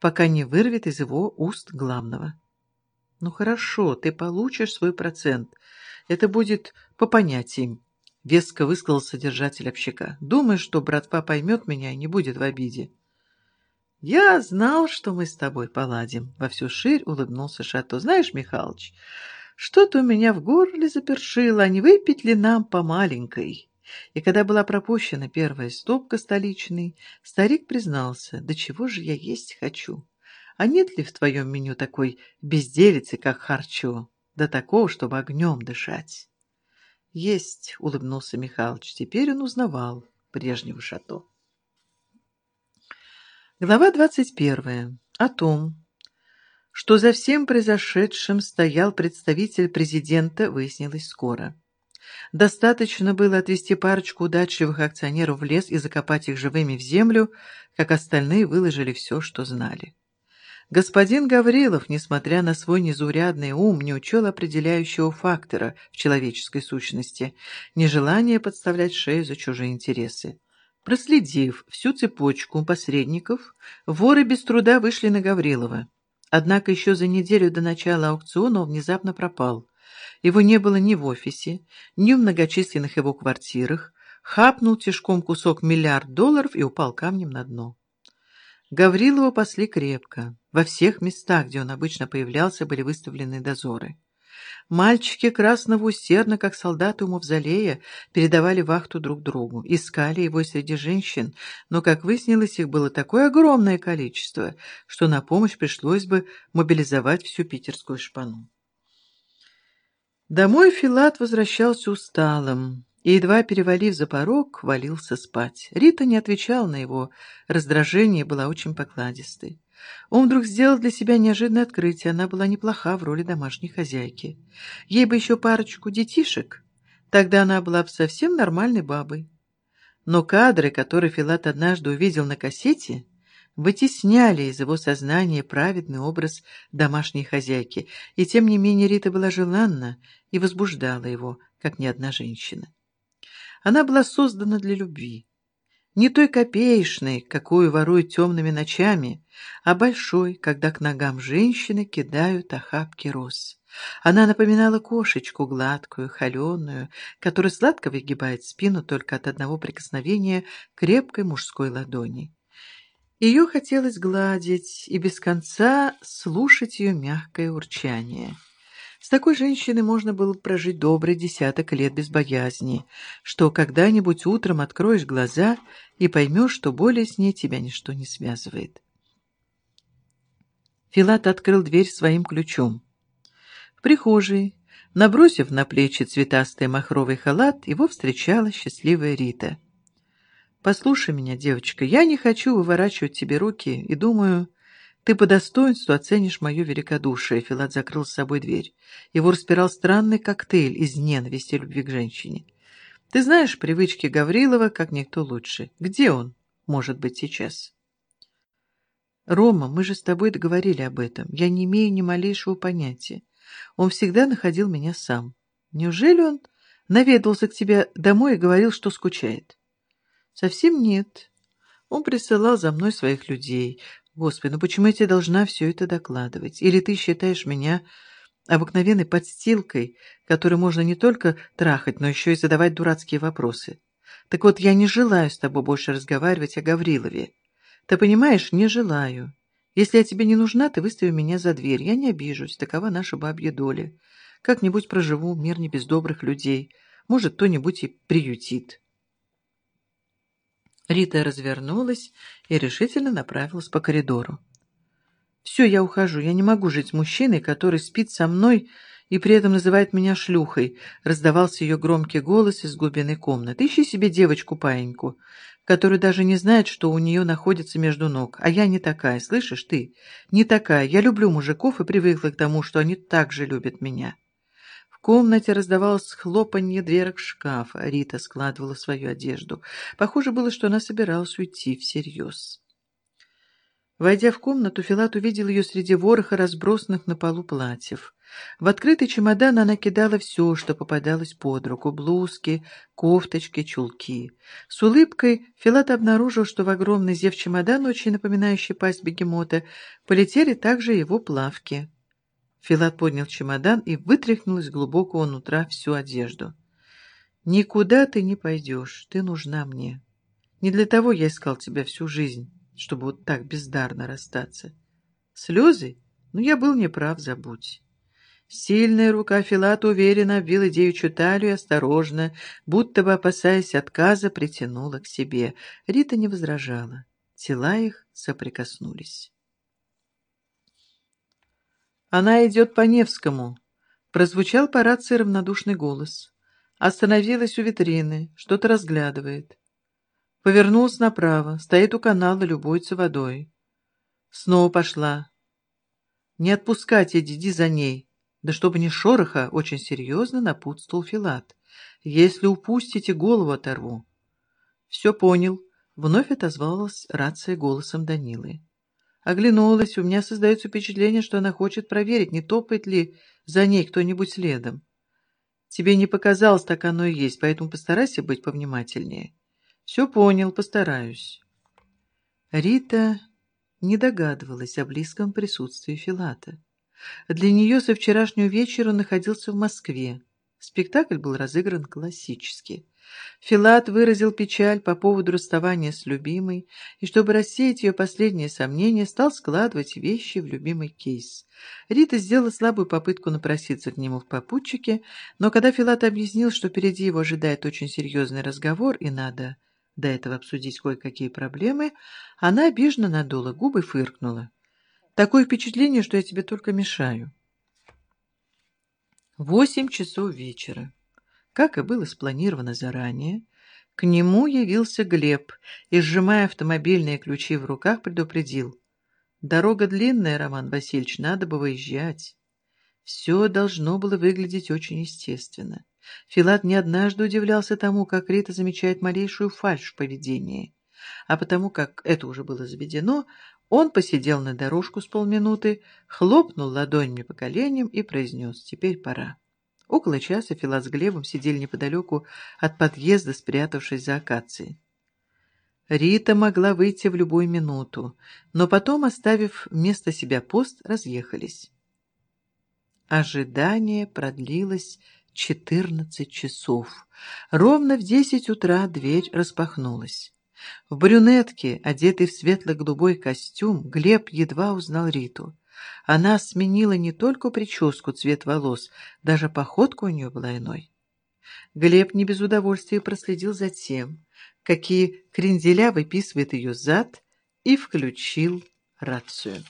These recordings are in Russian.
пока не вырвет из его уст главного. «Ну хорошо, ты получишь свой процент. Это будет по понятиям», — веско высказал содержатель общака. «Думаешь, что братва поймет меня и не будет в обиде?» «Я знал, что мы с тобой поладим», — во всю ширь улыбнулся Шато. «Знаешь, Михалыч, что-то у меня в горле запершило, а не выпить ли нам по маленькой?» И когда была пропущена первая стопка столичной, старик признался, «Да чего же я есть хочу?» А нет ли в твоем меню такой безделицы, как харчо, да такого, чтобы огнем дышать? Есть, улыбнулся Михалыч. Теперь он узнавал прежнего шато. Глава двадцать первая. О том, что за всем произошедшим стоял представитель президента, выяснилось скоро. Достаточно было отвезти парочку удачливых акционеров в лес и закопать их живыми в землю, как остальные выложили все, что знали. Господин Гаврилов, несмотря на свой незаурядный ум, не учел определяющего фактора в человеческой сущности – нежелание подставлять шею за чужие интересы. Проследив всю цепочку посредников, воры без труда вышли на Гаврилова. Однако еще за неделю до начала аукциона он внезапно пропал. Его не было ни в офисе, ни в многочисленных его квартирах, хапнул тяжком кусок миллиард долларов и упал камнем на дно. Гаврилова пасли крепко. Во всех местах, где он обычно появлялся, были выставлены дозоры. Мальчики Красного усердно, как солдаты у мавзолея, передавали вахту друг другу, искали его среди женщин, но, как выяснилось, их было такое огромное количество, что на помощь пришлось бы мобилизовать всю питерскую шпану. Домой Филат возвращался усталым и, едва перевалив за порог, валился спать. Рита не отвечала на его раздражение и была очень покладистой. Он вдруг сделал для себя неожиданное открытие. Она была неплоха в роли домашней хозяйки. Ей бы еще парочку детишек. Тогда она была бы совсем нормальной бабой. Но кадры, которые Филат однажды увидел на кассете, вытесняли из его сознания праведный образ домашней хозяйки, и тем не менее Рита была желанна и возбуждала его, как ни одна женщина. Она была создана для любви. Не той копеечной, какую воруют темными ночами, а большой, когда к ногам женщины кидают охапки роз. Она напоминала кошечку гладкую, холеную, которая сладко выгибает спину только от одного прикосновения крепкой мужской ладони. Ее хотелось гладить и без конца слушать ее мягкое урчание. С такой женщиной можно было прожить добрый десяток лет без боязни, что когда-нибудь утром откроешь глаза и поймешь, что более с ней тебя ничто не связывает. Филат открыл дверь своим ключом. В прихожей, набросив на плечи цветастый махровый халат, его встречала счастливая Рита. «Послушай меня, девочка, я не хочу выворачивать тебе руки и думаю, ты по достоинству оценишь мое великодушие. Филат закрыл с собой дверь. Его распирал странный коктейль из ненависти любви к женщине. Ты знаешь привычки Гаврилова, как никто лучше. Где он, может быть, сейчас? Рома, мы же с тобой договорили об этом. Я не имею ни малейшего понятия. Он всегда находил меня сам. Неужели он наведался к тебе домой и говорил, что скучает? Совсем нет. Он присылал за мной своих людей. Господи, ну почему я тебе должна все это докладывать? Или ты считаешь меня обыкновенной подстилкой, которой можно не только трахать, но еще и задавать дурацкие вопросы? Так вот, я не желаю с тобой больше разговаривать о Гаврилове. Ты понимаешь, не желаю. Если я тебе не нужна, ты выстави меня за дверь. Я не обижусь, такова наша бабья доля. Как-нибудь проживу, мир не без добрых людей. Может, кто-нибудь и приютит. Рита развернулась и решительно направилась по коридору. «Все, я ухожу. Я не могу жить с мужчиной, который спит со мной и при этом называет меня шлюхой», — раздавался ее громкий голос из глубины комнаты. «Ищи себе девочку-паеньку, которая даже не знает, что у нее находится между ног. А я не такая, слышишь ты? Не такая. Я люблю мужиков и привыкла к тому, что они так же любят меня». Комнате раздавалось хлопанье дверок шкафа. Рита складывала свою одежду. Похоже было, что она собиралась уйти всерьез. Войдя в комнату, Филат увидел ее среди вороха разбросанных на полу платьев. В открытый чемодан она кидала все, что попадалось под руку — блузки, кофточки, чулки. С улыбкой Филат обнаружил, что в огромный зев чемодан, очень напоминающий пасть бегемота, полетели также его плавки. Филат поднял чемодан и вытряхнул из глубокого нутра всю одежду. «Никуда ты не пойдешь, ты нужна мне. Не для того я искал тебя всю жизнь» чтобы вот так бездарно расстаться. Слезы? Ну, я был неправ, забудь. Сильная рука Филата уверенно обвила девичью талию и осторожно, будто бы опасаясь отказа, притянула к себе. Рита не возражала. Тела их соприкоснулись. «Она идет по Невскому», — прозвучал по рации равнодушный голос. Остановилась у витрины, что-то разглядывает. Повернулась направо, стоит у канала, любуется водой. Снова пошла. «Не отпускать, иди за ней». Да чтобы не шороха, очень серьезно напутствовал Филат. «Если упустите, голову оторву». «Все понял», — вновь отозвалась рация голосом Данилы. Оглянулась, у меня создается впечатление, что она хочет проверить, не топает ли за ней кто-нибудь следом. Тебе не показалось, так оно и есть, поэтому постарайся быть повнимательнее. Все понял, постараюсь. Рита не догадывалась о близком присутствии Филата. Для нее со вчерашнего вечера находился в Москве. Спектакль был разыгран классически. Филат выразил печаль по поводу расставания с любимой, и, чтобы рассеять ее последние сомнения, стал складывать вещи в любимый кейс. Рита сделала слабую попытку напроситься к нему в попутчике, но когда Филат объяснил, что впереди его ожидает очень серьезный разговор и надо до этого обсудить кое-какие проблемы, она обиженно надула губы и фыркнула. «Такое впечатление, что я тебе только мешаю». Восемь часов вечера. Как и было спланировано заранее, к нему явился Глеб и, сжимая автомобильные ключи в руках, предупредил. «Дорога длинная, Роман Васильевич, надо бы выезжать». Все должно было выглядеть очень естественно. Филат не однажды удивлялся тому, как Рита замечает малейшую фальшь в поведении. А потому как это уже было заведено, он посидел на дорожку с полминуты, хлопнул ладонями по коленям и произнес «Теперь пора». Около часа Филат с Глебом сидели неподалеку от подъезда, спрятавшись за акацией. Рита могла выйти в любую минуту, но потом, оставив вместо себя пост, разъехались. Ожидание продлилось четырнадцать часов. Ровно в десять утра дверь распахнулась. В брюнетке, одетый в светло-голубой костюм, Глеб едва узнал Риту. Она сменила не только прическу, цвет волос, даже походка у нее была иной. Глеб не без удовольствия проследил за тем, какие кренделя выписывает ее зад, и включил рацию.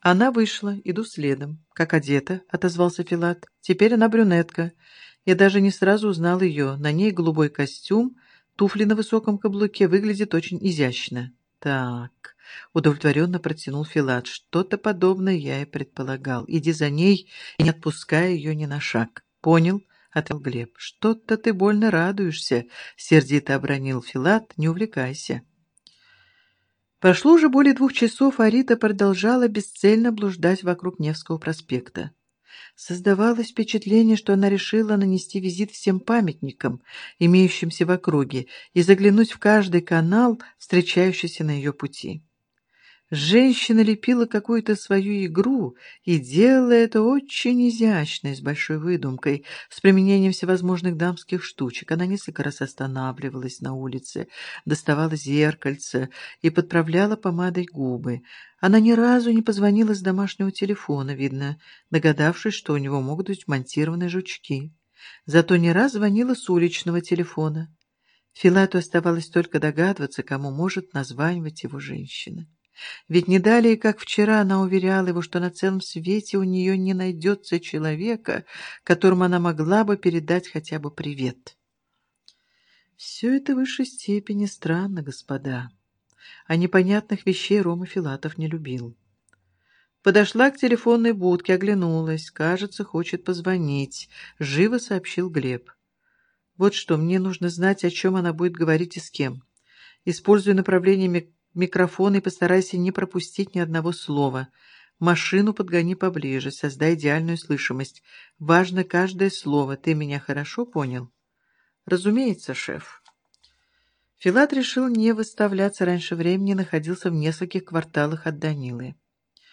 Она вышла, иду следом. Как одета, отозвался Филат. Теперь она брюнетка. Я даже не сразу узнал ее. На ней голубой костюм, туфли на высоком каблуке, выглядит очень изящно. Так, удовлетворенно протянул Филат. Что-то подобное я и предполагал. Иди за ней и не отпускай ее ни на шаг. Понял? — ответил Глеб. — Что-то ты больно радуешься, — сердито обронил Филат. — Не увлекайся. Прошло уже более двух часов, а Рита продолжала бесцельно блуждать вокруг Невского проспекта. Создавалось впечатление, что она решила нанести визит всем памятникам, имеющимся в округе, и заглянуть в каждый канал, встречающийся на ее пути. Женщина лепила какую-то свою игру и делала это очень изящно, с большой выдумкой, с применением всевозможных дамских штучек. Она несколько раз останавливалась на улице, доставала зеркальце и подправляла помадой губы. Она ни разу не позвонила с домашнего телефона, видно, догадавшись, что у него могут быть монтированы жучки. Зато не раз звонила с уличного телефона. Филату оставалось только догадываться, кому может названивать его женщина. Ведь не далее, как вчера, она уверяла его, что на целом свете у нее не найдется человека, которому она могла бы передать хотя бы привет. Все это в высшей степени странно, господа. А непонятных вещей Рома Филатов не любил. Подошла к телефонной будке, оглянулась. Кажется, хочет позвонить. Живо сообщил Глеб. Вот что, мне нужно знать, о чем она будет говорить и с кем. Используя направлениями микрофон и постарайся не пропустить ни одного слова. Машину подгони поближе, создай идеальную слышимость. Важно каждое слово. Ты меня хорошо понял? Разумеется, шеф. Филат решил не выставляться раньше времени, находился в нескольких кварталах от Данилы.